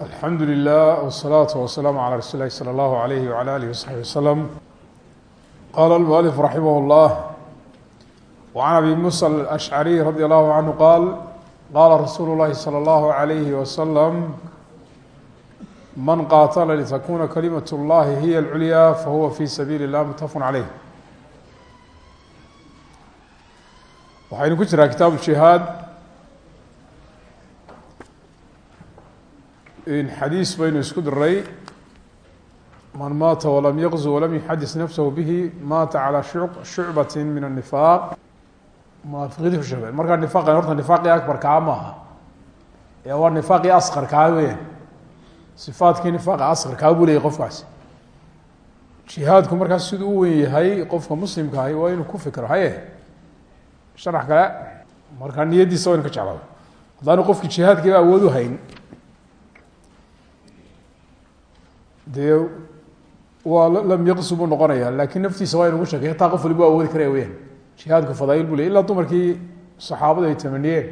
alxamdu lilah wsalaatu wasalaamu calaa rasuuli lahi salى allahu alayhi wala alihi wasaxbi waslem qala almualif raximah llah wacan abi musa alashcariy radi allahu canhu qaal qaala rasuulu llahi salى allahu alayhi wasalam man qaatala litakuna kalimat اllahi hiya alculyaa fahuwa fi sabiili اllah mutafaqun caleyh waxaynu ku jiraa kitaab jihaad xadiis baynu isku diray man maata walam yaqzu walam yuxadis nafsahu bihi maata calaa shucbati min الnifaaq muwaafiqidi kushabe markaa nifaaq horta nifaaqii akbar kaa maaha ee waa nifaaqii askar kaa weyaan sifaadkii nifaaqa askar kaa buu leeyay qofkaasi jihaadku markaa siduu u weyn yahay qofka muslimka ahi waa inuu ku fikro haye? Sharax kale. Markaa niyadiisa waynu ka jeclaada haddaanu qofki jihaadkiiba awoodu hayn dee waa lam yaqsu buu noqonaya laakiin naftiisa waa inugu sheekay hataa qof waliba u awoodi karaya weyaan jihaadku fadaail bu ley ilaa ay tamaniyeen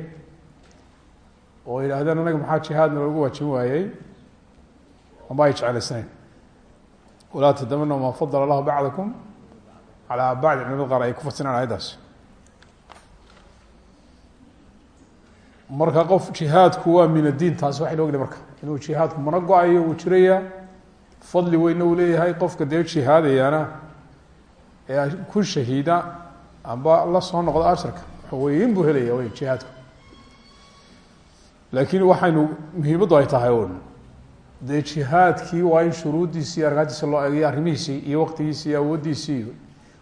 oo yidhaahdeen anaga maxaa jihaadna loogu waajin waayey? Amba ay jeclaysaneyn walaa tadamanu maa fadala allahu bacdakum calaa bacdi culimada qaar ay ku fasiraan ayaddaas marka qof jihaadku waa min addiin taasi waxay noogna marka. Inuu jihaadku mana go'ayo fadli weyne uu leeyahay qofka dee jihaadayana ee ku shahiida amba la soo noqdo asharka weyn buu helaya wey jihaadku laakiin waxaynu muhiimaddu ay tahay un dee jihaadkii waa in shuruuddiisi iyo loo eegayo arrimihiisii iyo waqtigiisi iyo awooddiisii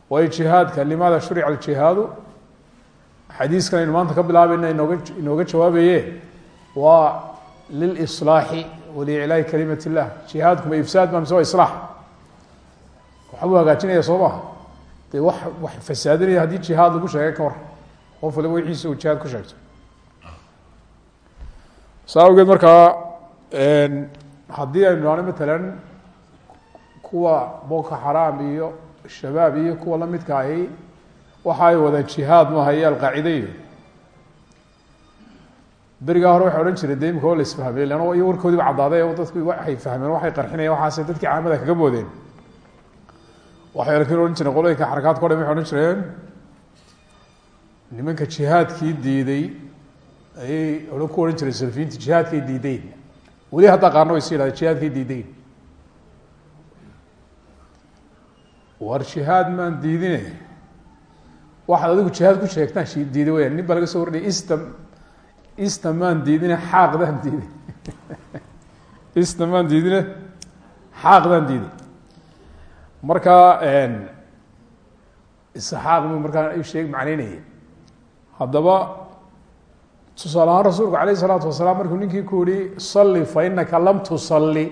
waayo jihaadka limaada shurica aljihaadu xadiiskan aynu maanta ka bilaabayna inooga inooga jawaabaye waa lilislaaxi waliclaahi kalimat illah. Jihaadku ma ifsaad ma mise waa islaax waxbuu hagaajinaya soo maha dee wax wax fasaadinaya haddii jihaad lagu sheegay ka qof waliba wixiisa uu jihaad ku sheegto. Saa awgeed markaa haddii aynu nahno matalan kuwa boko xaraam iyo shabaab iyo kuwa lamidka ahi waxa ay wadaan jihaad maaha iyo alqaacida iyo berigaa hore waxay odhan jireen de imika oo la isfahmay leanna iyo warkoodiiba caddaaday oo dadku waxay fahmeen waxay qarxinayan waxaase dadkii caamada kaga moodeen waxay laakiin odhan jireen qolooyinka xarakaadka o dhan waxay odhan jireen nimanka jihaadkii diiday ayay odhan ku odhan jireen salafiyiinta jihaadkay diideyn weli haddaa qaarna way si yidhahdeen jihaadkay war jihaad maan diidine. Waxaad adigu jihaad ku sheegtaan diiday weyaan nin baa soo warnaya istam istamaan diidine xaaqdaan diiday istamaan diidine xaaqdaan diiday marka isxaaq mu markaa sheeg macneynaya haddaba tusaale rasuulku alayh isalaatu wasalaam markuu ninkii ku salli fa inaka lam tusalli.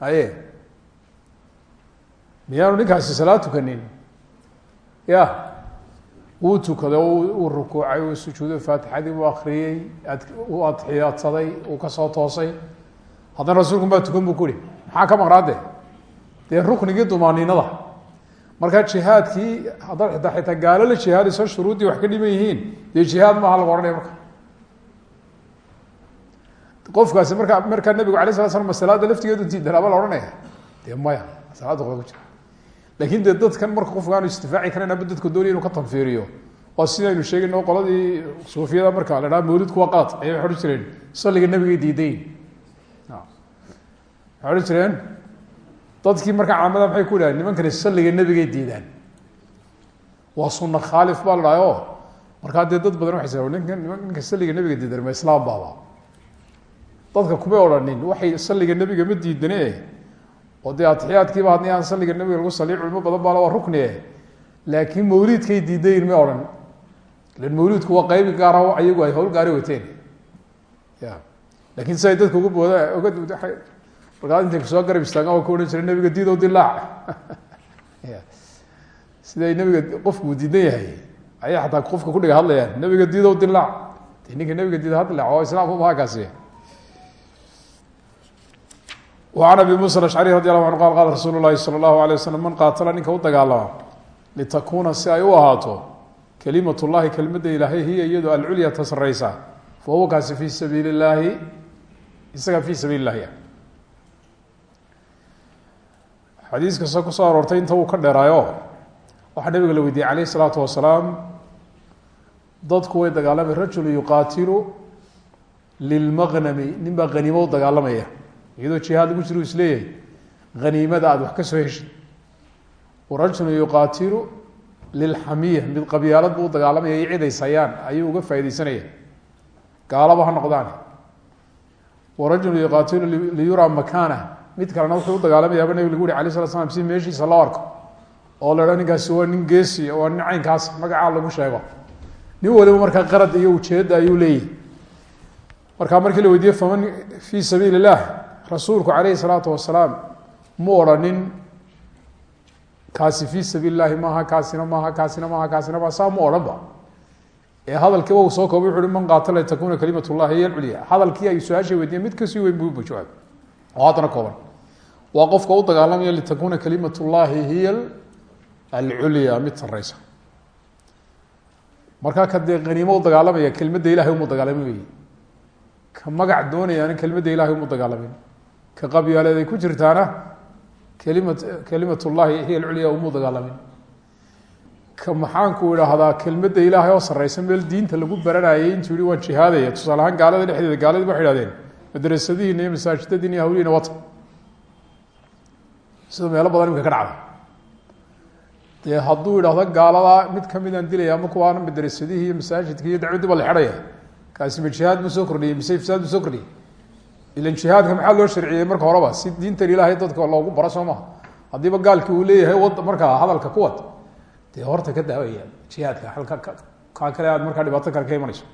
Aye miyaanu ninkaasi salaad tukanin ya wuu tukaday uu rukuucay uu sujuuday faatixadii uu akriyey uu adxiyaadsaday uu ka soo toosay. Haddana rasuulku baa tukan buu kuhi maxaa ka maqnaade dee? Ruknigii dumaaniinada markaa jihaadkii haddaad xitaa gaalo la jihaadayso shuruuddii wax ka dhiman yihiin dee jihaad maaha lagu ohanaya marka. Qofkaasi markaa markaa nabigu alay sala slam salaada laftigeedu diidanaaba la ohanaya dee maya salaada ku jira laakiin dee dadkan marka qofku aanu istifaaci karayn aba dadka doonaya inu ka tanfiiriyo. Waa sidaynu sheegayno qoladii suufiyada marka la dhaha mawlidku waa qaad ayay waxay jireen. Salliga nabigay diidayn. Waxay odhan jireen dadkii markaa caamada maxay ku dhahen nimankani salliga nebigay diidaan. Waa sunna khaalif baa la dhahay dad badan waxay sa ninka ninka salliga nebiga diidan ma islaam baaba. Dadka kumay odhanin waxay salliga nebiga ma diidane oo dee atixiyaadkiiba haddii aan salliga nabiga lagu saliy culimo badan baa waa ruknie laakiin mawliidkay diidayin may odhan. Ilan mawliidku waa qeyb gaara ayagu ay hawl gaari wateen. Ya. Lakin siday dadka uga booda markaa intay ku soo garab istaagaan waa ku odhan nabiga diidow dilaac. Siday nabiga qofku diidan yahay ayay xataa qofka kudhiga hadlayaan nabiga diidow dilaac. Ninka nabiga diida hadilaac oo islaamka maha kaasi وعن أبي موسى الأشعري رضي الله عنه قال قال رsuuل الlahi slى الlaه عليه وsلم man qaatla ninka u dagaalama litakuna si ay u ahaato kalimaة الlahi kelmadda ilaahay hiya iyado alculya ta sareysa fahuwa kaasi fي sabiili الlahi isagaa fi sabiil illahi ah xadiis kasta kusoo aroortay inta uu ka dheeraayo waxaa nabiga la weydiiyey calayh isalaatu wasalaam dadku way dagaalamay rajulu yuqaatilu lilmaqnami nin baa haniimo u dagaalamaya iyadoo jihaad lagu jiro is leeyahay haniimada aada wax ka soo heshid warajulu yuqaatilu lilxamiya mid qabyaalad buu u dagaalamaya iyo cid ays hayaan ayuu uga faaideysanaya gaalaba ha noqdaan. Warajulu yuqaatilu liyuraa makana mid kalena wuxuu u dagaalamayaaba nabig lagu uri alay slat slam si meeshiisa loo arko. Oo la ha ninkaasi waa nin geesi waa nin caynkaas lagu sheego. Nin waliba markaa qarad iyo ujeeda ayuu leeyahy markaa markii la weydiiyey faman fii sabiili rasuulku calayhi salaatu wasalaam mu odhanin kaasi fii sabiili llahi maaha kaasina maaha kaasina maaha kaasina maaha saa mu odhanba ee hadalkiiba uu soo koobay wuxu uhi man qaatala takuna kalimat llahi hiy alculya hadalkii ay su'aasha weydiiyeen mid ka sii weyn buu jawaab oo haddana kooban. Waa qofka u dagaalamaya litakuna kalimat llahi hiya alculya mid sareysa markaa ka dee haniimo u dagaalamaya kelmadda ilahay umu dagaalamin ka magac doonayaana kelmadda ilahay umu dagaalamin ka qabyaaleed ay ku jirtaana kelimat kelimat llahi hiya alculya umu dagaalamin ka maxaanku idhaahdaa kelmadda ilaahay oo sareysa meel diinta lagu baranayay intuu yihi waan jihaadaya. Tusaale ahaan gaalada dhexdeeda gaaladi waxay ihahdeen madrasadiina iyo masaajidadiina iyo hawlihiina wata sida meelo badan imika ka dhacda dee hadduu idhaahdo gaalada mid kamidaan dilaya ama kuwaana madrasadihii iyo masaajidki iyo dacwaddii ba la xidhaya. Kaasi ma jihaad buu soo kordhiyey mise ifsaad buu soo kordhiyey ilan jihaadka maxaa loo sharciyey marka horeba? Si diintan ilaahay dadka loogu baro soo maha. Haddiiba gaalkii leeyahay wad hadalka kuwad dee horta ka daawaya jihaadka kaa kale aad markaa dhibaato kale ka imanayso.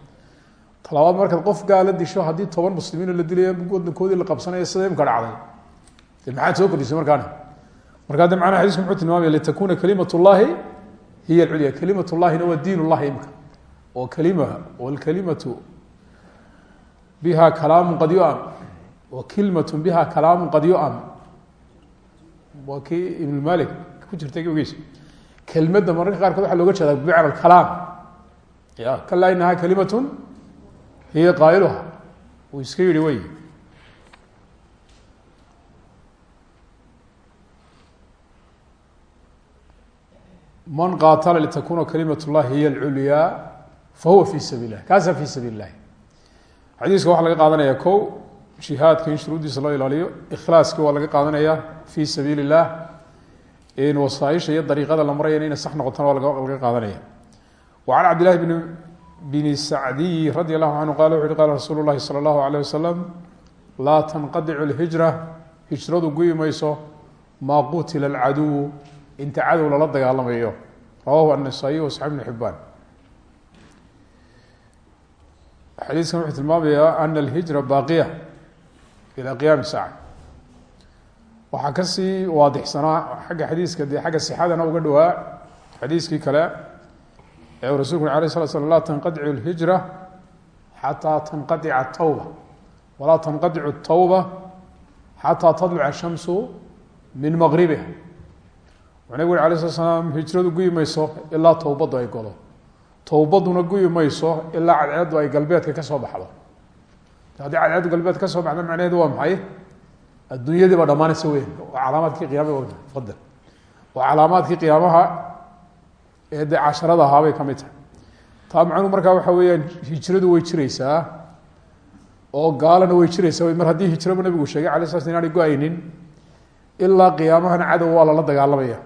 Talabaad markaad qof gaala disho haddii toban muslimiinoo la dilaya wadankoodii la qabsanaya sida imka dhacday soo kordhisay markaana? Markaa de macnaha xadiisku muxuu tilmaamaya litakuna kalimat llahi hiya alculya kalimat llahina waa diin llahi imka oo kalima wlkalimatu biha kalaamu qad yuam wa kilmatu biha kalaamu qad yuam. Waa kii ibn malik ku jirtay ogeys kelmadda mararka qaarkood waxaa looga jeedaa bimacna kalaam ya kalaa inaha kalimatun hiya qaa'iluha uu iska yihi wey man qaatala litakuna kalimat llahi hiya alculyaa fahuwa fi sabiil lah kaasa fi sabiil lahi xadiiska waxaa laga qaadanaya ko jihaadka in shuruuddiisa loo ilaaliyo ikhlaaski waa laga qaadanaya fi sabiil illah wasaaisha iyo dariiqada la marayana inay sax noqotana waa laga qaadanaya. Wa can cabdillahi bn bni sacdiy radi allahu canhu qala wuxu uhi qala rasuulu llahi sala allahu alayh wasalam laa hijradu guyi mayso maa qutila alcaduwu inta cadow lala dagaalamayo. Rawahu anasaayi wasaxib bn xibaan xadiiskan wuxuu tilmaamayaa ana alhijra baaqiya ila qiyaami saaca waxaa ka sii waadixsanaa xagga xadiiska dee xagga sixadana uga dhowaa xadiiskii kale ee rasulku alay slat slam laa tanqadicu lhijra xataa tanqadica tawba walaa tanqadicu tawba xataa tadluca shamsu min maqribiha wuxuu nabig uri alay slat slaam hijradu guyi mayso ilaa towbaddu ay godo towbaduna guyi mayso ilaa cadceeddu ay galbeedka ka soo haddii cadceeddu galbeed ka soo baxdo macnaheedu waa maxay? Adduunyadii baa dhamaanaysa weyn. Waa calaamaadkii qiyama fadal waa calaamaadkii qiyaamaha ee dee casharada ahaabay ka mid tahay. Taa macnuhu markaa waxa weeyaan hijradu way jireysaa oo gaalana way jireysaa mar haddii hijraba nabigu sheegay alay sla sl inaanay go'aynin ilaa qiyaamahana cadow dagaalamaya.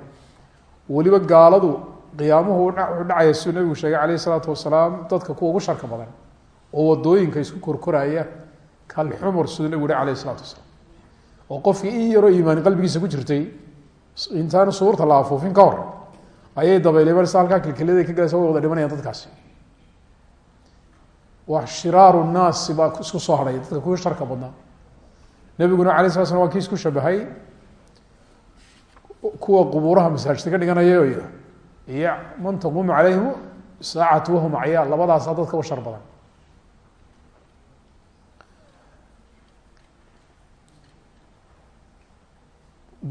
Weliba gaaladu qiyaamuhu wuxuu dhacaya siduu nabigu sheegay calayh isalaatu wasalaam dadka kuwa ugu sharka badan oo waddooyinka isku korkoraya kalxumur siduu nabigu yihi alayh isalaatu wasalaam. Oo qofkii in yaroo iimaani qalbigiisa ku jirtay intaanu suurta la afuufin ka hor ayay dabaylee balse halkaa kilkiladay ka galaysa way wada dadkaasi. Wax shiraaru naasi baa isku soo hadhay dadka kuwii sharka badnaa. Nebiguna alay sala slam waa kii shabahay kuwa qubuuraha masaajidka ka dhiganaya iyo man taquumu calayhim saacatu wahum acyaa labadaasa dadka u shar badan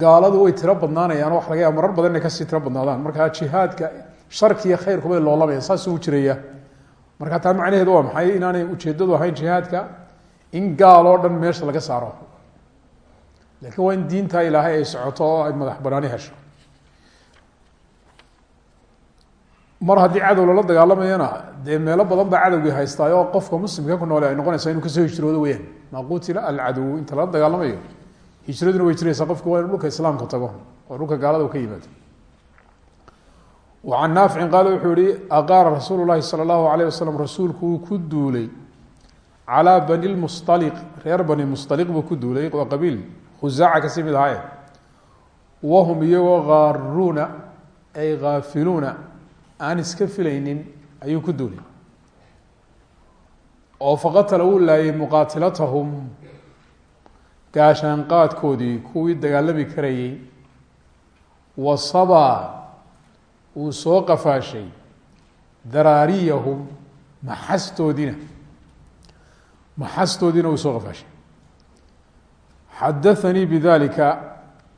gaaladu way tiro badnaanayaan wax laga yaaba marar badan inay ka sii tiro badnaadaan. Markaa jihaadka sharkiiyo khayrkubay loolamayan saasuu jiraya marka taa macnaheedu waa maxay? Inaanay ujeedadu ahayn jihaadka in gaal dhan meesha laga saaro. Laakiin waa in diinta ilaahay ay socoto oo ay madax banaani hesho. Mar haddii cadow lala dagaalamayana dee meelo badan baa cadowgii haystaayo qofka muslimka ku noole ay noqonaysa inuu ka soo hijroodo weyaan maa qutila alcadow inta lala dagaalamayo hijraduna way jiraysaa qofku waa inu dhulka islaamka tago oo dhulka gaalada ka yimaado an naaficin qaale wuxuu yihi aqaara rasuulu lahi salى اllahu alayh wasalam rasuulku wuu ku duulay calaa bani lmusaliq reer bani musaliq buu ku duulay waa qabiil khusaaca ka sii mid ahaaye. Wahum iyagoo gaaruuna ay gaafiluuna aan iska filaynin ayuu ku duulay. Oo faqatala wuu laayay muqaatilatahum gaashaanqaadkoodii kuwii dagaalami karayey wasaba uu soo qafaashay daraariyahum maxastoodiina. Maxastoodiina uu soo qafaashay. Xadaanii bidalika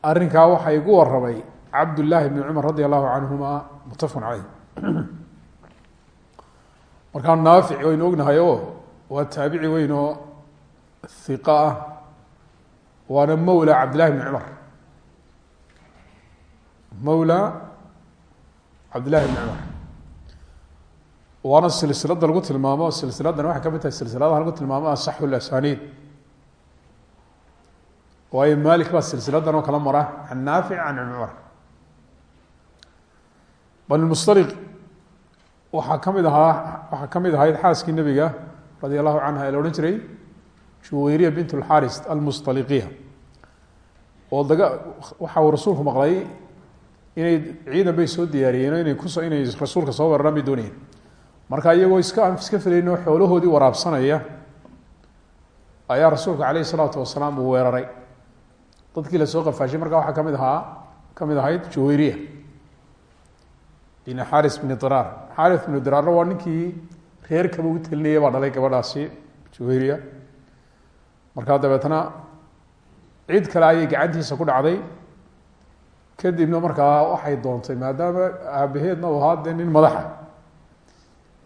arrinkaa waxaa igu waramay cabdullaahi bni cumar radi allahu canhuma mutafaqun caleyh markaa naafic waynu ognahay oo waa taabici weyn oo hiqa ah waana mawla cabdillahi bni cumar mawla cabdillahi bni cumar waana silsilada lagu tilmaamo silsiladan waxay ka mid tahay silsiladaha lagu tilmaamo asaxu lasaniid waayo malik baa silsiladan oo kala mara can naafic can cumar banilmustaliq waxaa ka mid ahaa waxaa ka mid ahayd xaaskii nebiga radi allahu canha ee la odhan jiray juwayriya bint lxaris almustaliqiya. Oo waxa uu rasuulku maqlay inay ciidan bay soo diyaariyeen inay kuso inay rasuulka soo weeraraan bay marka iyagoo iska iska filayn oo xoolahoodii waraabsanaya ayaa rasuulka caleyhi salaatu wasalaam uu weeraray. Dadkii la soo qafaashay markaa waxaa ka mid ahaa ka mid ahayd juwayriya bin xaris bni diraar xaris bni diraarna waa ninkii reerkaba u telinayay baa dhalay gabadhaasi juwayriya markaa dabeetna cid kale ayay gacantiisa ku dhacday. Kadibna markaa waxay doontay maadaama aabaheedna u ahaa dee nin madaxa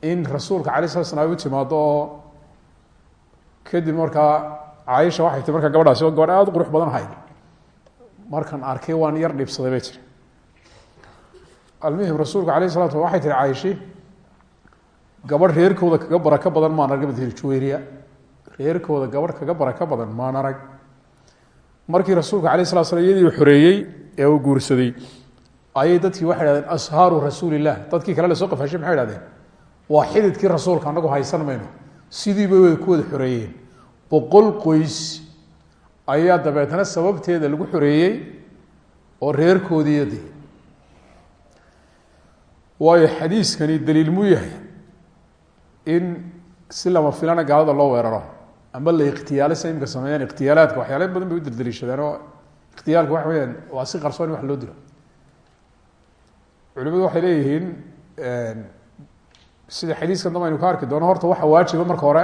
in rasuulka alay sala slam ay u timaado oo kadib markaa caaisha waxay tii markaa gabadhaasi oo gabadh aada qurux badan ahayd markan arkay waan yar dhibsaday bay tiri almuhim rasuulku alayh salatu slam waxay tihi caayishi gabadh reerkooda kaga baraka badan maan arag bat juwayriya reerkooda gabadh kaga baraka badan maan arag. Markii rasuulka alayh slat slam iyadii xoreeyey ee uu guursaday ayay dadkii waxay hahdeen ashaaru rasuulilah dadkii kale la soo qafaashay maxay hahdeen waa xididkii rasuulka anagu haysan mayno. Sidiiba ku wada xoreeyeen. Boqol qoys ayaa dabeetna sababteeda lagu xoreeyey oo reerkoodiiyo de waayo xadiiskani daliil muu yahay in si lama filana gaalada loo weeraro ama la ikhtiyaalo sa imika sameeyaan ikhtiyaalaadka waxyaala badan bay u daldaliishadeen oo ikhtiyaalka waxa weyaan waa si qarsoon wax loo dilo. Culimadu waxay leeyihiin sida xadiiskan dambe aynu ka arki doono horta waxa waajiba marka hore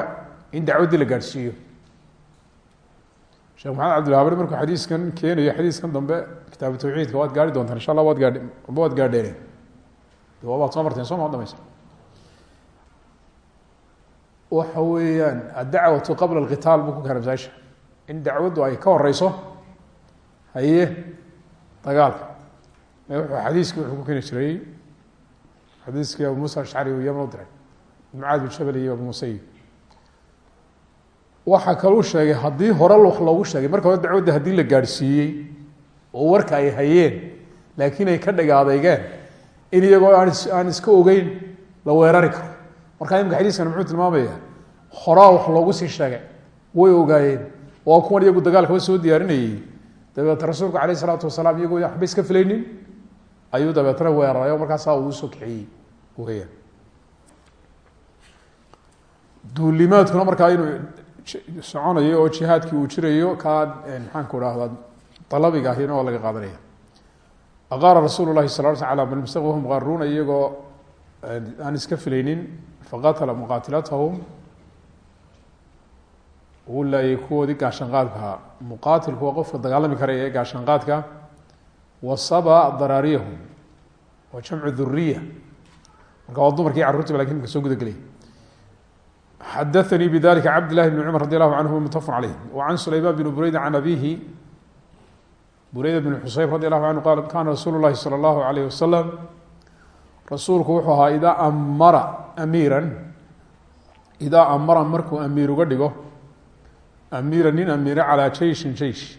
in dacwaddii la gaadhsiiyo sheekh maxamed cabdilhaabir markuu xadiiskan keenayo xadiiskan dambe kitaabu tawxiidka waad gaari doontaan insha allah waad gaadh waad gaadheeneen wabaad soo marteen soo ma waxa weeyaan addacwatu qabla alqitaal buu ku keena in dacwaddu ay ka horeyso haye dagaalka wuxuu xadiiskii wuxuu ku keeni jiray xadiiskii abu muusa ashcari uu yaman u diray bin jabal iyo abu iyo waxaa kaluu sheegay haddii hore wax loogu sheegay marka hore dacwadda la gaadhsiiyey oo warka ay hayeen laakiin ay ka dhagaadeygeen in iyagoo aan aan ogeyn la weerari karo markaa imika xadiiskani muxuu tilmaamaya horaa wax loogu sii sheegay. Way ogaayeen. Waa kuwan iyagu dagaalkaba soo diyaarinayey. Dabeetna rasuulku alayh isalaatu wasalaam iyagoo waxba iska filaynin. Ayuu dabeetna weeraray oo markaasaa uu u soo kixiyey weyaan duulimaadkuna markaa inuu soconayo oo jihaadkii uu jirayo kaa maxaanku dhahdaa dalabiga ahina oo laga qaadanaya. Aqaara rasuulu lahi sal sl ala qaaruuna iyagoo aan iska filaynin faqatala muqaatilatahum uu laayay kuwoodii gaashanqaadka muqaatilku waa qofka dagaalami karaya ee gaashanqaadka wasaba daraariyahum waa jamcu duriya marka waa dumarkii carruurtiba laakiin imka soo guda gelay xadaanii bidalika cabd lahi bn cumar radi allahu canhu mutafaq caleyh wa can sulayman bn bureyda can abihi bureyda bn xuseyb radi allahu canhu qaal kana rasuulu lahi salى allahu alayh wasalam rasuulku wuxuu ahaa idaa amara amiiran idaa amara markuu amiir uga dhigo amiira nin amiire calaa jeishin jeish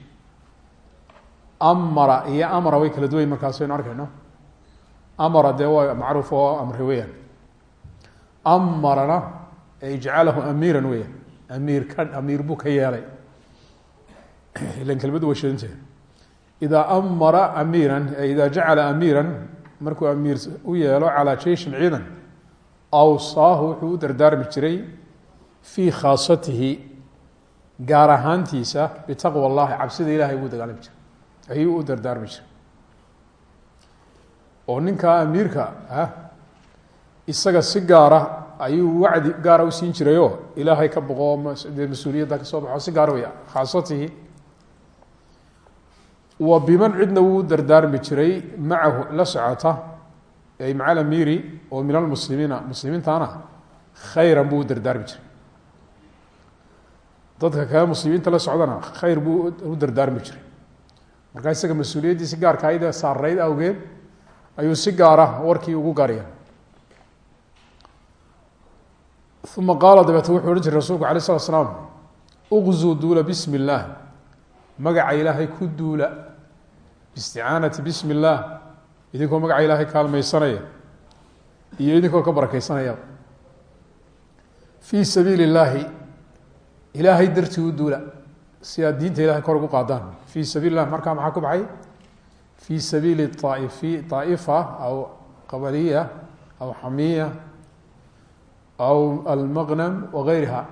amara iyo amara way kala duwayn markaas aynu arkayno. Amara dee waa macruuf oo amre weyaan amarana ijcalahu amiiran weyaan amiir ka amiir buu ka yeelay. Ilan kelmadu way shadantah idaa amara amiiran idaa jacala amiiran markuu amiir u yeelo calaa jeishin ciidan awsaahu wuxuu u dardaarmi jiray fii khaasatihi gaar ahaantiisa bitaqwa اllahi cabsida ilahay buu dagaalami jiray. Ayuu u dardaarmi jiray. Oo ninkaa amiirka ah isaga si gaara ayuu wacdi gaara u siin jirayoo ilaahay ka boqo dee mas'uuliyadda ka soo baxo si gaara wey khaasatihi wa biman cidna wuu dardaarmi jiray macahu la socota ay maca amiiri oo min almuslimiina muslimiintana khayran buu u dardaarmi jiray. Dadka kale muslimiinta la socdana khayr buu u dardaarmi jiray. Markaa isaga mas'uuliyaddiisi gaarka ayda saarayd awgeed ayuu si gaara warkii ugu gaarya uma qaala dabeete wuxuu odhan jiray rasulku alay slat slaam uqzuu duula bismi اllaah magaca ilaahay ku duula bisticaanati bismi illaah idinkoo magaca ilaahay kaalmaysanaya. Iyo idinkoo ka barakeysanaya fii sabiili ilaahay dartii u duula. Si aad diinta ilahay kor ugu qaadaan. Fii sabiili lah maxaa ku baxay? Fii sabiili aaifi aaifa aw qabaliya aw xamiya aw almaqnam wagayriha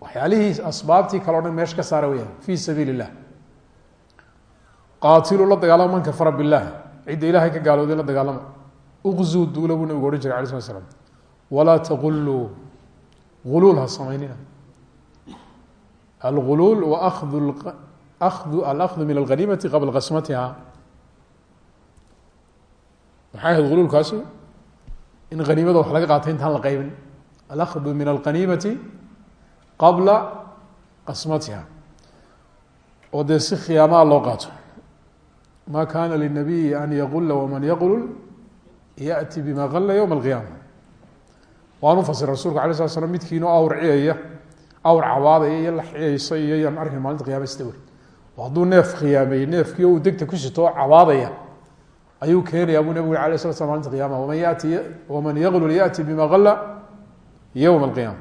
waxyaalihii asbaabtii kale o dhan meesha ka saara weyaan fii sabiili qaatiluu la dagaalama man kafara ilahay ka gaalooday la dagaalama uqzuu duula buu nabigu jiray alay slat slam walaa taquluu uluul ha samaynina alguluul wa alahdu min alghaniimati qabla qasmatiha maxay ahayd uluulkaasi in haniimada wax laga qaatay intaan la qeybin alahdu min alghaniimati qabla qasmatiha oo dee si khiyaamaa loo qaato ma kana linabiyi an yaqula waman yaqlul yaأti bima qala ywma alqiyaama. Waan u fasira rasulku alay slat slam midkiinu awrciyaya awr cawaadaya iyo la xiyayso iyo yaan arkin maalinta qiyama sida wer hadduu neef khiyaameeyey neefkii uu degta ku sito oo cawaadaya ayuu keenaya buu nabig uri alay slat slam maalinta qiyama waman yati waman yaqlul yaأti bima qala ywma alqiyaama.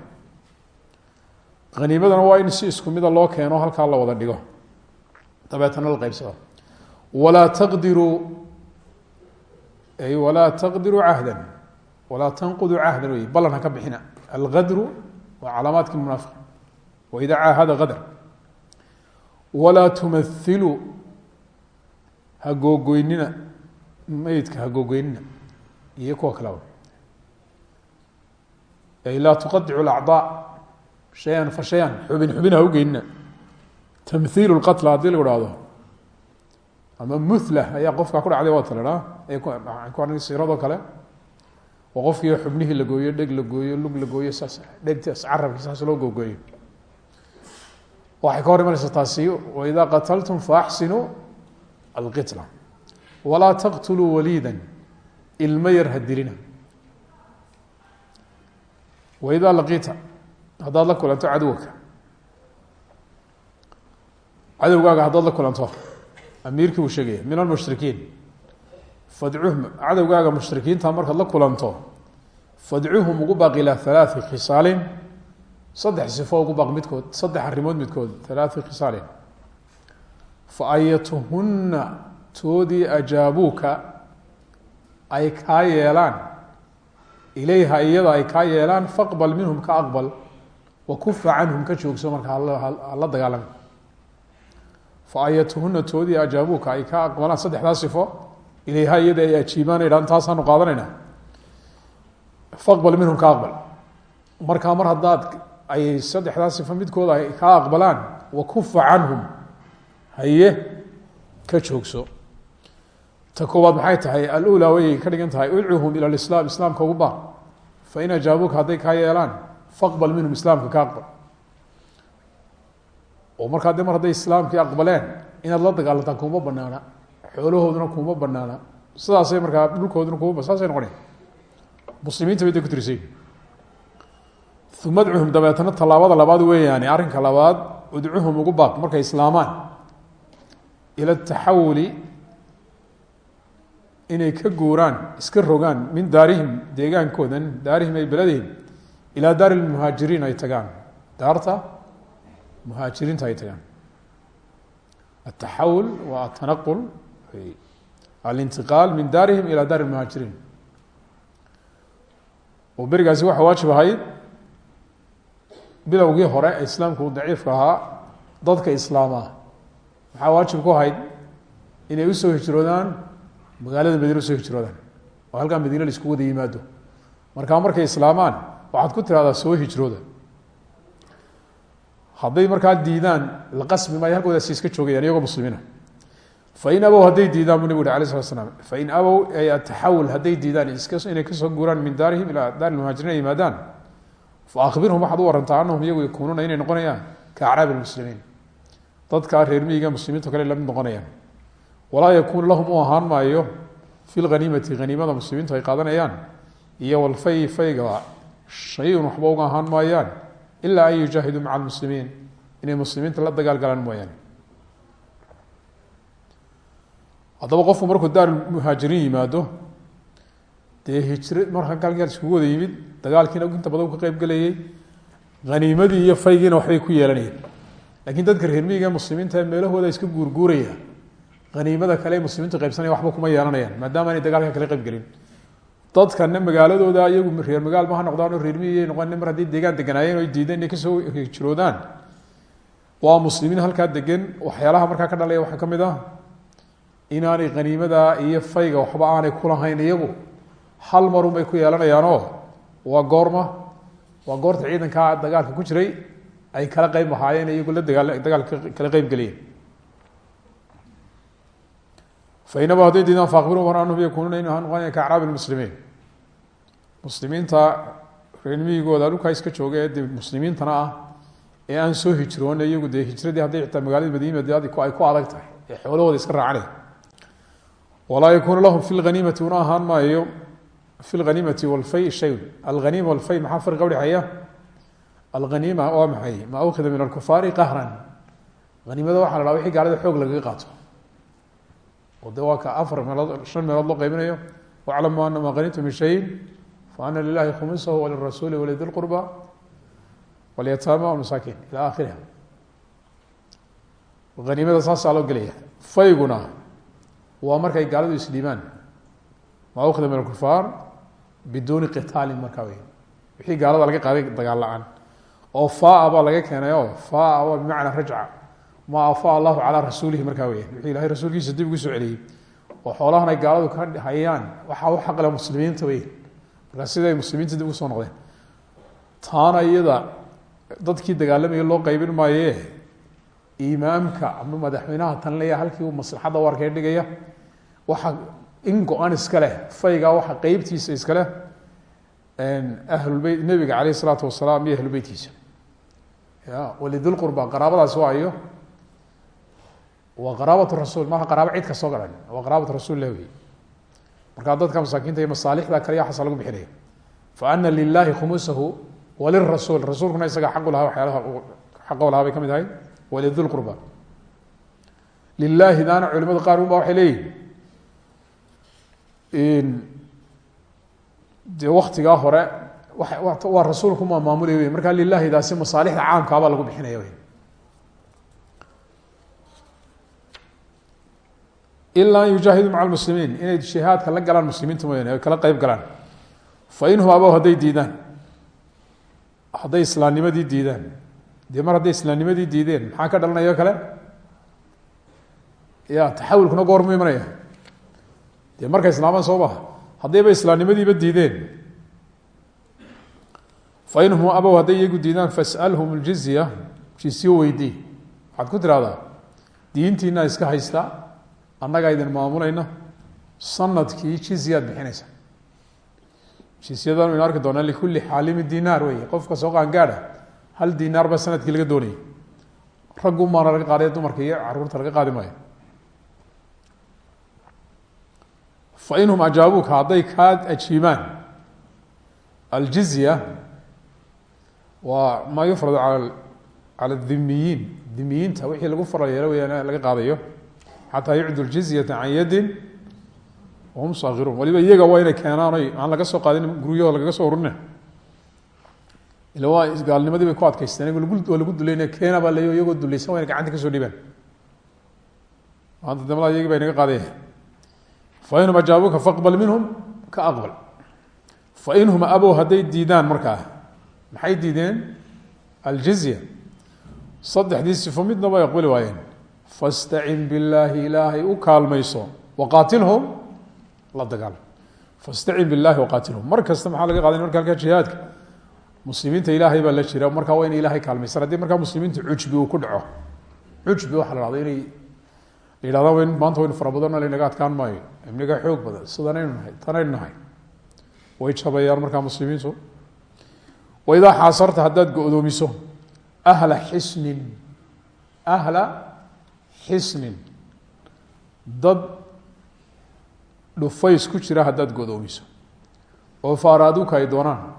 Haniimadana waa in si isku mida loo keeno halkaa la wada dhigo. Dabeetana walaa taqdiruu ay walaa taqdiruu cahdan walaa tanquduu cahdan wey ballan ha ka bixina. Algadru waa calaamaadkii munaafiq waida caahada gadr walaa tumailuu ha googoynina meydka ha googoynina iyo kuwa kaleba ay laa tuqadicu lacdaa shayan fa shayan xubin xubin ha ugeynina tamhiil lqatla haddii lagu hahdo ama muhla ayaa qofkaa ku dhacday waa taladhaa ay ku arnay siiradoo kale. Oo qofkii xubnihii la gooyo dheg la gooyo lug la gooyo saas dhegtaas carabkii saas loo googooyo waxay ka hor imanaysa taasi waidaa qataltum faaxsinuu alqitla. Walaa taqtuluu waliida ilmo yar ha dilina waidaa laqiita haddaad la kulanto cadowka cadowgaaga haddaad la kulanto amiirkii uu sheegaya min almushrikiin. Fadcuhum cadowgaaga mushrikiinta markaad la kulanto fadcuhum ugu baaq ilaa halaai khisaalin saddex sifo ugu baaq midkood saddex arrimood midkood halaai khisaalin fa ayatuhunna toodii ajaabuuka ay kaa yeelaan ilayha iyada ay kaa yeelaan faqbal minhum ka aqbal wa kufa canhum ka joogso marka hala dagaalami fa ayatuhuna toodii ajaabuuka ay ka aqbalaan saddexdaa sifo ilayha iyada ay ajiibaan idhan taasaanu qaadanayna. Faqbal minhum ka aqbal. Markaa mar haddaad ay saddexdaa sifo midkooda ay kaa aqbalaan wa kufa canhum haye ka joogso. Ta koowaad maxay tahay? Alula way ka dhigan tahay. Udcuhum ila lislaam islaamka ugu baaq fain ajaabuuka hadday kaa yeelaan faqbal minhum islaamka ka aqbal oo markaa de mar islaamkii aqbaleen inaad la dagaalantaa kuma banaana xoolahooduna kuma banaana sidaasay markaa dhulkooduna kuma saasay noqonaya muslimiinta bay de ku tirisay uma adcuhum dabeetana tallaabada labaad weeyaani arrinka labaad udcuhum ugu baaq markay islaamaan. Ila taxawuli inay ka guuraan iska rogaan min daarihim deegaankoodan daarihim ay beladihim ilaa daari lmuhaajiriin ay tagaan. Daarta muhaajiriinta ay tagaan. Ataxawul waa atanaqul alintiqaal min daarihim ila daari lmuhaajiriin oo berigaasi waxaa waajib ahayd bilowgii hore islaamku daciifka ahaa dadka islaama. Maxaa waajib ku ahayd inay u soo hijroodaan magaalada madiine u soo hijroodaan oo halkaa madiine la isku wada yimaado. Markaa markay islaamaan waxaad ku tirahdaa soo hijrooda hadday markaa diidaan la qasbi maayo halkoodaasi iska joogayaan iyagoo muslimiina fain abow hadday diidaan bu nabig uri alay slat slam fain abow ay ataxawul hadday diidaan inay ka soo guuraan min daarihim ilaa daari lmuhaajiriin ay yimaadaan faakbirhum waxaad u warantaa anahum iyagu yakuunuuna inay noqonayaan ka acraabi lmuslimiin dadkaa reer miyiga muslimiinto kale la mid noqonayaan. Walaa yakuunu lahum u ahaan maayo fi lhaniimati haniimada muslimiintu ay qaadanayaan iyo walfay fayga shay-un waxba uga ahaan maayaan ilaa an yujaahiduu maca almuslimiin. Inay muslimiinta la dagaal galaan mooyaane. Haddaba qofku markuu daar muhaajiriin yimaado dee hijr marka galgaal iskugu wada yimid dagaalkiina inta badan ka qeyb gelayay haniimadii iyo faygiina waxbay ku yeelanayeen lakiin dadka reer miyiga muslimiinta meelahooda iska guurguuraya haniimada kale ee muslimiintu qaybsanaya waxba kuma yeelanayaan maadaama aanay dagaalka kala qeyb gelin dadkana magaaladooda iyagu reer magaal ma ha noqdaan oo reer miyiga noqon mar haddii deegaan deganaayeen ay diideen inay ka soo hijroodaan waa muslimiin halkaa degan waxyaalaha markaa ka dhalaya waxaa ka mid ah inaanay iyo fayga waxba aanay kulahayn iyagu. Hal marun bay ku yeelanayaanoo waa goorma waa goorta ciidankaa dagaalka ku jiray ay kala qeyb lahaayeen iyagu la dagaal dagaalka kala qeyb geliyeen. Fainaba hadday diidaan faakbiru war anhum yakunuuna in noqonaya ka muslimiinta reermiyigooda dhulkaa iska jooga ee de muslimiintana ah ee aan soo hijroona iyagu dee hijradii hadday xitaa magaalada madiina ay ku adag tahay ee xoolahooda iska raacanay walaa yakuunu lahum fi lhaniimati una ahaan maayo fi lhaniimati walfay shayun alhaniima walfay maxaa farqa udhexeeya alhaniima waa maxay? Maa ukhida min alkufaari qahran. Haniimada waxa la dhaha wixii gaalada xoog lagaga qaato. Oo de afar meelood shan meelood loo qeybinayo waclamu ana maa qanitu min shayin ana lilahi khumusahu walirasuuli walidi lqurba walyataama walmasaakiin ila akhiriha haniimada saasaa loo gelaya fayguna waa markay gaaladu isdhiibaan maa ukhida min alkufaar biduuni qitaalin markaa wey wixii gaalada laga qaaday dagaal la'aan oo faa baa laga keenay oo faa waa bimacnaa rajca ma afaa allahu calaa rasuulihi markaa weya wixii ilahay rasuulkiisa dib ugu soo celiyey oo xoolahan ay gaaladu ka hayaan waxaa u xaqle muslimiinta wey markaa siday muslimiinta dib ugu soo noqdeen. Taana dadkii dagaalamaya loo qeybin maaye imaamka ama madaxweynaha tanleya halkii uu maslaxadda u arkay dhigaya waxa in go-an iska leh fayga waxa qeybtiisa iska leh ahlulbeyt nebiga caleyh isalaatu wasalaam iyo ahlubeytkiisa ya walidulqurba qaraabadaas waa iyo waa qaraabat rasuul maaha qaraabo cid ka soo garan waa qaraabat rasuul lah markaa dadka masaakiinta iyo masaalixda kale yaxasa lagu bixinaya. Fa ana lilahi khumusahu walirasuul rasuulkuna isaga xaqu lahaa waxyaalaha xaqo lahaa bay ka mid walidulqurba lilahi daana culimada qaar un ba waxay leeyihiin dee waktigaa hore waa rasuulkuma maamulay wey markaa lilahidaasi masaalixda caamkaabaa lagu bixinaya ilaa an yujaahiduu maca lmuslimiin inay jihaadka la galaan muslimiinta mooyaane ay kala qeyb galaan. Fa inhum abow hadday diidaan hadday islaamnimadii diidaan dee mar hadday islaamnimadii diideen maxaa ka dhalanaya kale? Ya taxawulkuna goormu imanaya. Dee markay islaamaan soo maha haddayba islaamnimadiiba diideen. Fa inhum abow hadday iyagu diidaan fasalhum ljizya jisyo weydii. Waxaad ku tirahdaa iska haysta annagaa idin maamulayna sannadkii jizyaad bixinaysa. Jisyadan waynu arki doonaa likulli xaalimi dinaar wey qofka soo qaangaadha hal dinaar ba sannadkii laga doonayay. Raggu maana laga qaadaya dumarka iyo carruurta laga qaadi fa inhum ajaabuuka hadday kaa ajiibaan aljizya waa maa yufradu al cala dhimiyiin dhimiyiinta wixii lagu faral yeelo weyaan laga qaadayo xataa yucdu ljizyata can yadin wahum saakiruun waliba iyaga waa inay keenaanoy aan laga soo qaadin guryahoo lagaga soo ururina ila waa gaalnimadii bay ku adkaysteen waa lagu dulayna keena baa leeyo iyagoo dulaysan waa ina gacanta ka soo dhibaan maanta damada iyagii baa inaga qaadaya fainhum ajaabuuka faqbal minhum ka aqbal fainhum abow hadday diidaan markaa maxay diideen aljizya saddexdii sifo midna bay aqbali waayeen fastacin billaahi ilaahay u kaalmayso. Waqaatilhum la dagaalam fastacin billahi waqaatilhum mar maxaa laga qaday marka halkaa jihaadka muslimiinta ilaahay baa la jira markaa waa ina ilahay kaalmaysan. Haddii markaa muslimiinta cujbi uu ku dhaco cujbi waxaa la hahda inay yidhahda wn maanta waynu fara badanna laynaga adkaan maayo. Imnaga xoog badan sidanaynu nahay tanaynu nahay. Way jabayaan markaa muslimiintu. Waidaa xaasarta haddaad go-doomiso ahla xisnin ahla xisnin. Dad dhufays ku jira haddaad go-doomiso oo faaraaduka ay doonaan.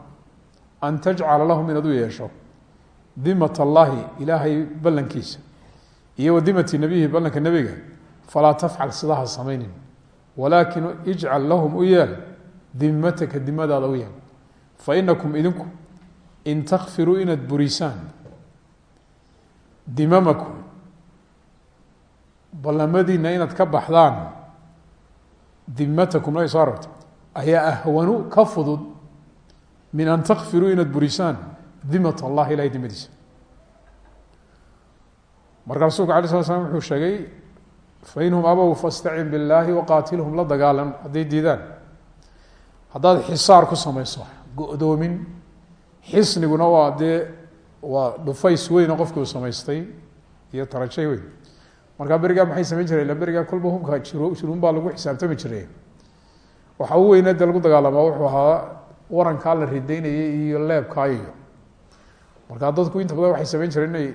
An tajcala lahum inaad u yeesho. Dimat allaahi ilaahay ballankiisa. Iyo wa dimati nabiyihi ballanka nebiga falaa tafcal sidaha samaynin. Walaakin ijcal lahum u yeel. Dimataka dimadaada u yeel. Fainakum idinku in takfiruu inaad burisaan. Dimamakum ballamadiina inaad ka baxdaan dimatakum la soo ayaa ahwanu ka fudud min an takfiruu inaad burisaan dimat allahi ilahay dimadiisa marka rasulka ala sala slam wuxuu sheegay fainhum abow fastacin billaahi waqaatilhum la dagaalan. Hadday diidaan haddaad xisaar ku samayso go-doomin xisniguna waa dee waa dhufays weyn oo qofkii uu samaystay iyo tarajay weyn markaa berigaa maxay samayn jireen? Berigaa kolba hubka jiruun baa lagu xisaabtami jiray waxa u weyna dee lagu dagaalamaa wuxuu ahaa warankaa la ridaynayay iyo leebkaa iyo markaa dadku inta badan waxay samayn jireen inay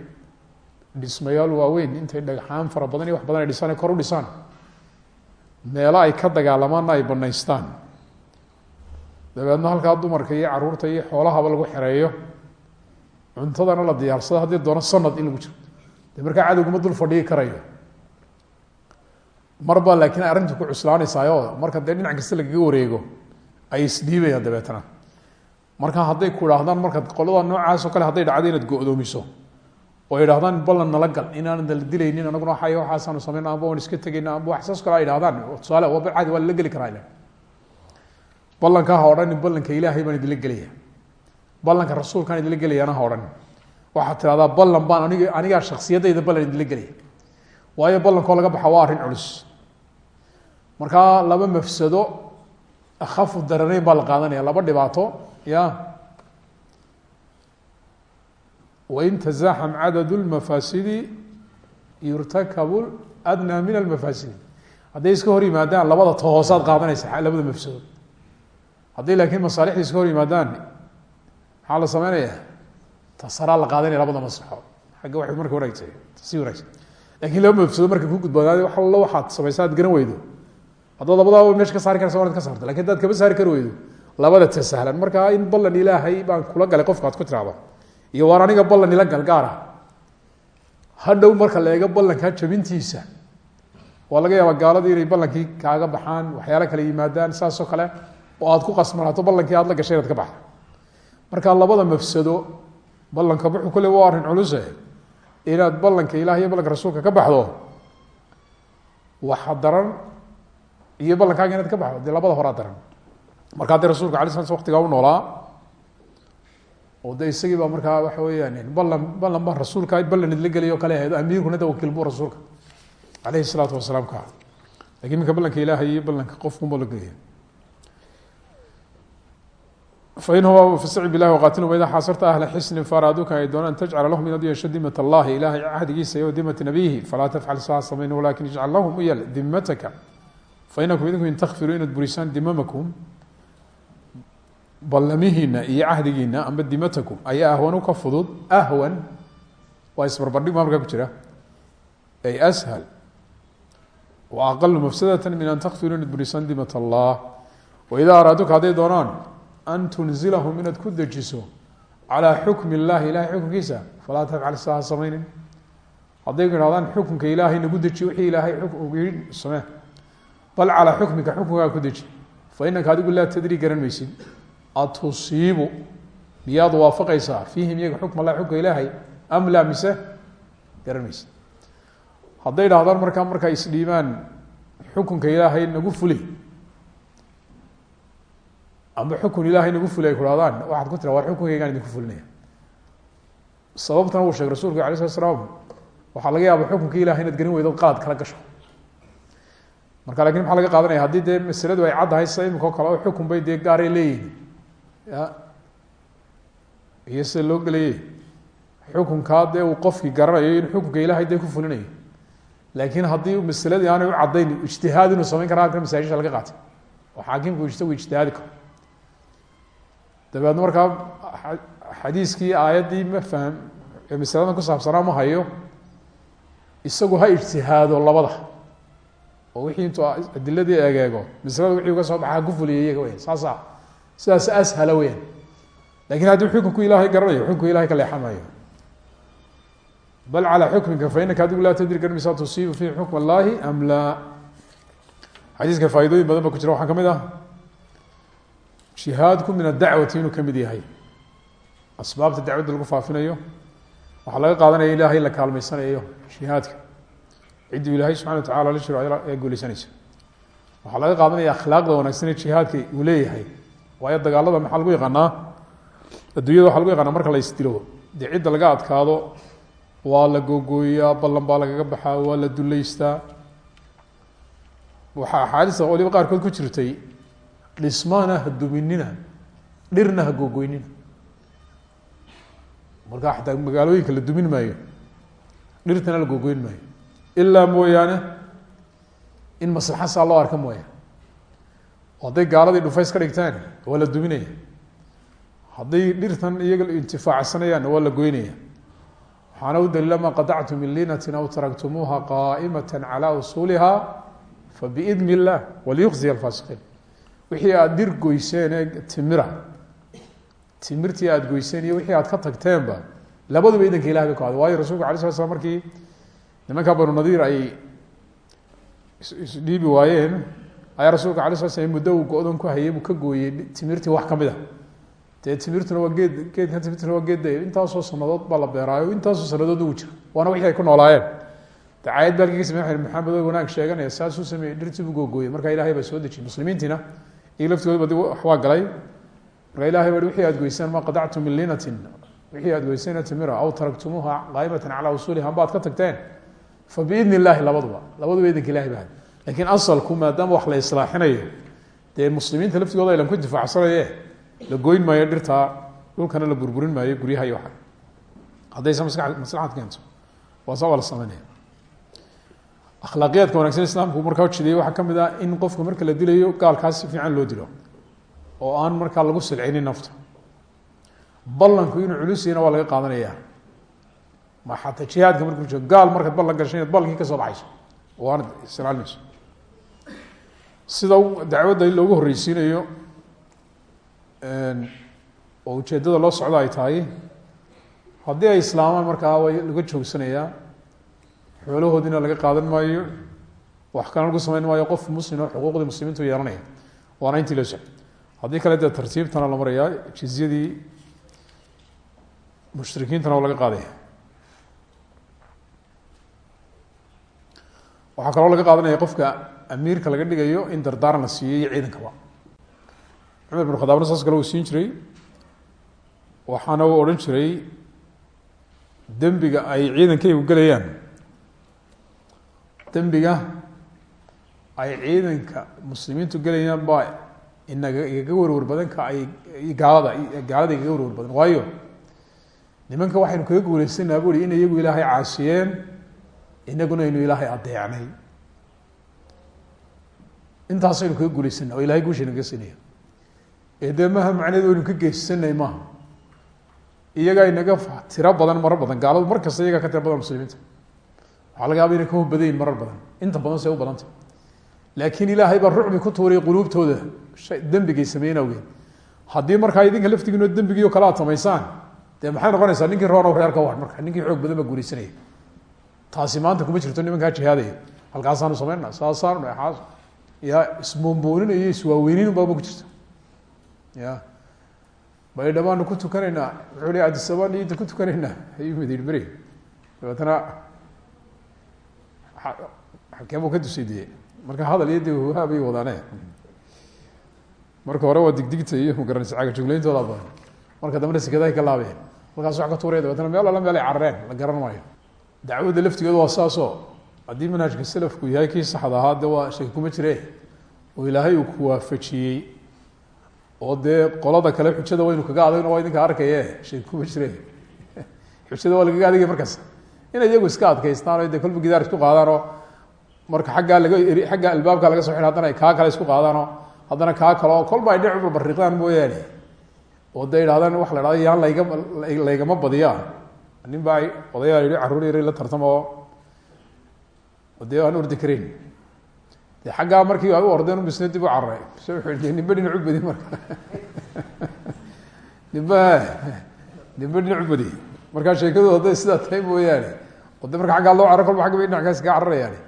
dhismayaal waaweyn intay dhagxaan fara badan iyo wax badan ay dhisaan kor u dhisaan. Meelo ay ka dagaalamaanna ay banaystaan dabeedna halkaa dumarka iyo carruurta iyo xoolahaba lagu xereeyo cuntadana la diyaarsado haddii doono sanad in lagu jiro. De markaa cadowguma dul fadhigi karayo mar baa laakiin arrintu ku cuslaanaysaayo marka dee dhinac kasta lagaga wareego ay isdhiibayaan dabeetna marka hadday ku idhaahdaan marka qolada noocaasoo kale hadday dhacdo inaad go-doomiso oo idhahdaan ballan nala gal inaanan dala dilaynin anaguna waxay waxaasaanu samayna amba waan iska tegayna amba wax saas kale ay idhahdaan tusaale waa cadi waa lala geli karaa ila ballanka ha odhanin ballanka ilaahay baan idinla gelaya ballanka rasuulkaan idinla gelayaana ha odhanin. Waxaad tidhahdaa baan anig anigaa shaksiyadayda ballan idinla gelaya waayo ballankoo laga baxa waa arrin culus markaa laba mafsado akhafu darareyn baa la laba dhibaato ya. Wain tazaxam cadad lmafaasidi yurtakabu adnaa min almafaasidi hadday iska hor yimaadaan labada to qaadanaysa labada mafsado. Hadday laakiin masaalixda iska hor yimaadaan maxaa la sameynaya? Tasaraa la labada maslaxo. Agga wa marka wanaagsa si wanaagsan. Lakin laba mafsado marka ku gudboonaad wax allo waxaad samaysa garan weydo haddaad labadaaba meesha ka saari karaysa ka saarta laakiin hadaad kama saari weydo labada ta sahlan. Marka in ballan ilaahay baan kula galay qofka ad ku tirahdo iyo waan ballan ila gal hadhow marka la eego jabintiisa waa laga yaabaa gaaladii inay ballankii kaaga baxaan waxyaalo kale yimaadaan saasoo kale oo aad ku qasmanaato ballankii aad la gashay inaad ka baxdo. Marka labada mafsado ballanka wuxuu kule waa arrin culuse inaad ballanka ilaah iyo ballanka rasuulka ka baxdo waxa daran iyo ballankaaga inaad ka baxdo dee labada horaa daran. Marka haddii rasuulka alay sla waqtigaa u noolaa oo de isagii baa markaa waxa weeyaan ballan ballan baa rasuulka ballan idla gelayo kale ahayd amiirkuna de wakiil buu rasuulka aleyhi salaatu wasalaam ka laakiin minka ballanka ilaahay iyo ballanka qofkunba la gelaya fainhum fastaci bilahi waqatilhum waidaa xaasarta ahla xisnin faaraaduka ay doonaan tajcala lahum inaad yeesho dimat allahi ilahay cahdigiisa iyo dimati nabiyihi falaa tafcal saa samayn walakin ijcal lahum u yeel dimataka fainakum idinku in takfiruu inaad burisaan dimamakum ballamihiina iyo cahdigiina amba dimatakum ayaa ahwanu ka fudud ahwan waa isbarbardhig maa markaa ku jira ay ashal wa aqalu mafsadata min an takfiruu inad burisaan dimat allah waidaa araaduka hadday doonaan an tunzilahum inaad ku dejiso calaa xukmi illahi ilahay xukunkiisa falaa tafcal saa ha samaynin hadday idhahdaan xukunka ilaahay nagu deji wixii ilaahay yii samee bal calaa xukmika xukunkaa ku deji. Fa inaka adigu laa tadri garan maysid atusiibu miyaad waafaqaysaa? Fiihim iyaga xukm allah xukunka ilaahay. Am laa mise? Garan maysid hadday idhahdaan markaa markaa isdhiibaan xukunka ilaahay nagu fuli. Amba xukun ilaahay nagu fuli ay waxaad ku tira war xukunkaygaan idinku fulinaya. Sababtana uu sheegay rasulka alay slat slaam waxaa laga yaaba xukunka ilahay inaad garin weydo qaad kala gasho marka laakiin maxaa laga qaadanaya? Haddii dee masladu ay caddahay sida imika o kale oo xukun bay dee gaaray leeyihiin ya. Iyo sida loo gelayay xukunkaa dee uu qofkii garanayo in xukunka ilaahay dee ku fulinayo. Laakiin haddii masladii aanay u caddayn ijtihaad inuu samayn kara halkan masaajisha laga qaatay. Oo xaakimku isagu ijtihaadi karo. Dabeedna markaa xadiiskii aayaddii ma faham ee ku saabsanaa ma hayo. Isagu ha ijtihaado labada oo wixii intuu adiladii egeego maslada wixii uga soo baxa ha ku fuliya iyaga saasa sidaas ashala weyan laakiin haddii xukunku ilaahay garanayo xukunku ilahay ka leexan maayo bal calى xukmika fainaka adigu laa tadri garmaysaa tusiibu fihi xukm اllahi am laa. Xadiiska faaidooyin badan ba ku jira. Waxaa ka mid ah jihaadku min adacwati inuu ka mid yahay. Asbaabta dacwadda lagu faafinayo. Waxaa laga qaadanaya ilahay la kaalmeysanayo jihaadka cidduu ilahay subxana wa tacala la jiro ee guuleysanaysa waxaa laga qaadanaya akhlaaqda wanaagsan ee jihaadka uu leeyahay. Waayo dagaalada maxaa lagu yaqaanaa? Adduunyada waxaa lagu yaqaana marka la isdilo dee laga adkaado waa la googooyaa ballan baa lagaga baxaa waa la duleystaa waxaa axaadiista waliba qaarkood ku jirtay dhismana ha duminina dhirna ha googoynina markaa xataa magaalooyinka la dumin maayo dhirtana la googoyn maayo ilaa mooyaane in maslaxa saa loo arka mooya hadday gaaladii dhufays ka dhigtaan waa la duminaya. Hadday dhirtan iyaga intifaacsanayaanna waa la goynaya waxaana u daliila ma qadactu min linatin aw taraktumuuha qaa'imata calى usuuliha fabiidn illah waliyuqziy alfaasiqiin wixii aada dhir goyseen ee timira timirtii aada goyseen iyo wixii aad ka tagteenba labaduba idanka ilahi bay ku hada waayo rasulka ala slat slam markii nimanka banu nadiir ay isdhiibi waayeen. Ayaa rasuulka ala slat slam muddo uu go-dan ku hayay ka gooyey timirtii wax ka mid a dee waa geed geedkan timirtuna waa geed intaasoo sanadood baa la beeraayo intaasoo sanadood ugu jira waana wixii ay ku noolaayeen. De caayad baa lkaga samey maxamed oo wanaag sheeganaya saasuu sameeyey dhirtii buu googooyey. Marka ilahay baa soo dejiyey muslimiintiina iyo laftigooda ba wax waa galay. Marka ilahay ba wixii aad goyseen ma qadactu min linatin. Wixii aad goyseen timira aw taraktumuuha qaa'imatan calaa usuuliha amba ad ka tagteen fa biidni illahi labaduba. Labaduba idanka ilahi baa laakiin asalku maadaama wax la islaaxinayo dee muslimiinta laftigooda aylan ku difaacsanaye la goyn maayo dhirtaa dhulkana la burburin maayo guryaha iyo waa haddayse maslaxad keento waa saa waa la sameynaya. Akhlaaqiyaadka wanagsan islaamku markaa ujeediyay waxaa ka mid ah in qofka marka la dilayo gaalkaas si fiican loo dilo oo aan markaa lagu silcinin nafta. Ballanku inuu culusiyana waa laga qaadanaya xataa jihaadka markuu joogo gaal markaad ballan gashay inaad ballankii ka soo baxayso oo aanad sida dacwadda in loogu horreysiinayo oo ujeeddada loo socdo ay tahay haddii ay islaamaan markaa way laga joogsanayaa xoolahoodiina laga qaadan maayo wax kalena lagu samayn maayo qof muslim oo xuquuqdii muslimiintu yeelanaya waana intii loo socdo. Haddii kale dee la marayaa jizyadii mushrikiintana laga qaadaya waxaa kaloo laga qaadanaya qofka amiirka laga dhigayo in dardaaran la siiyo iyo ciidankaba cumar bin khadaabna saas kale uu siin jiray. Waxaana uu odhan jiray dembiga ay ciidankaygu gelayaan dembiga ay ciidanka muslimiintu gelayaan baa inaga igaga warwar badan ka ay gaalada gaalada igaga warwar badan. Waayo nimanka waxaynu kaga guuleysanaa buri in iyagu ilaahay caasiyeen inaguna aynu ilaahay adeecnay intaasaynu kaga guuleysana oo ilahay guushayna kaga sinaya ee dee maha waynu ka geysanay maaha. Iyagaa inaga tiro badan marar badan. Gaaladu mar kasta iyagaa ka tiro badan muslimiinta. Waxaa laga yaaba inay ka hobadayin marar badan. Inta badan se u badanta laakiin ilaahay baa rucbi ku tuuriya quluubtooda. Dembigay sameeyen awgeed. Haddii markaa idinka laftigiinoo dembigii o kale aad samaysaan dee maxay noqonaysaa? Ninkii roona reer ka war marka ninkii xoog badan baa guureysanaya taasi maanta kuma jirto nimankaa jihaadaya. Halkaasaanu sameynaa saasaanu dhaas ya isboonboonin iyo iswaaweynin baaba ku jirta ya baydhabaanu ku tukanaynaa. Wuxuu hi adisabaan iyda ku tukanaynaa. Ayuu mid yihi beri dabeetana xakeemu ka dusay marka hadal iyo de wahaabay wadaane marka hore waa digdigta iyo magaranaysa cagajuglayntooda badan marka dambena sekadahay ka laabeen. Markaas wax ka tuuraya dabeetana meel alla meel ay carareen la garan maayo dacwadda laftigeedu waa saasoo haddii manhajka selafku yahay kii saxda ahaa de waa shaki kuma jire oo ilaahay uu ku waafajiyey. Oo dee qolada kale xujada waynu kaga adagno waa idinka arkaye shaki kuma jire xujada waa lagaga adagay markaas. Inay iyagu iska adkaystaan o de kolba gidaar isku qaadaanoo marka aggaa laga agga albaabka laga soo xidh haddana ay kaa kale isku qaadaanoo haddana kaa kale oo kolba ay dhinac barbariqaan mooyaane. Oo de idhahdaan la dhahda yaan layga laygama badiyaa nin baa odayaa yihi carruur yar la tartamo. Dee aan ordi karayn de xaggaa markii ay u ordeen misna dib u cararay mise wuxuu de nimbe dhinac u badi marka. Nimbe nimbe dhinac u badi markaa sheekadooda hadday sidaa tahay mooyaane oo de marka aggaa loo caro kolba agga bay dhinac kaas kaga cararayaani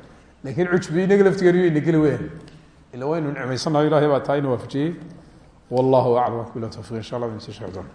laakiin cujbi inaga laftigeenu ina geli weyaan ila waynu nicmaysanayo ilahay baa taa ina waafajiyey. Wallahu aclam bila tawfiq insha allah